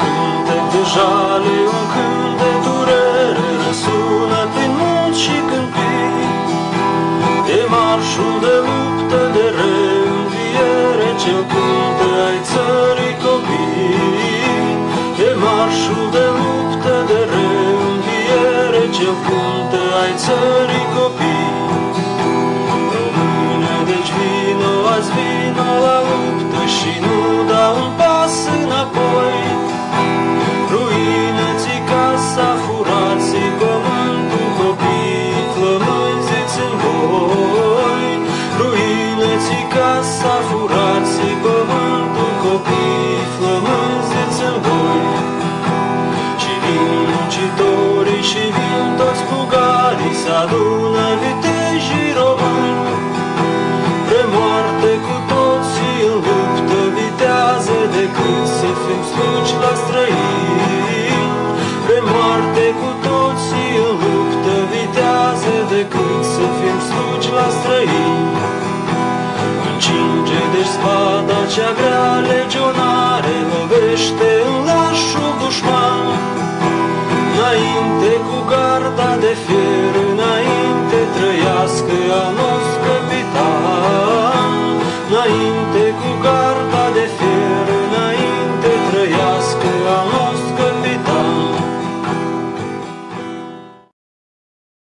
Cântec de jale, un cânt de durere Răsună prin munți și câmpii. E marșul de luptă, de reînviere Ce-l cântă ai țării copii. E marșul de luptă, de reînviere Ce-l cântă ai țării copii. Române, deci vino, azi vino pământul, copii flămânziți în voi. Ruină-ți casa, furați pământul, copii flămânziți în voi. Și vin muncitorii și vin toți plugarii, se adună vitejii români. Pre moarte cu toții în luptă vitează decât să fim slugi la străini. cea grea legionare lovește în lașul dușman. Înainte cu garda de fier, înainte trăiască a nostru capitan. Înainte cu garda de fier, înainte trăiască a nostru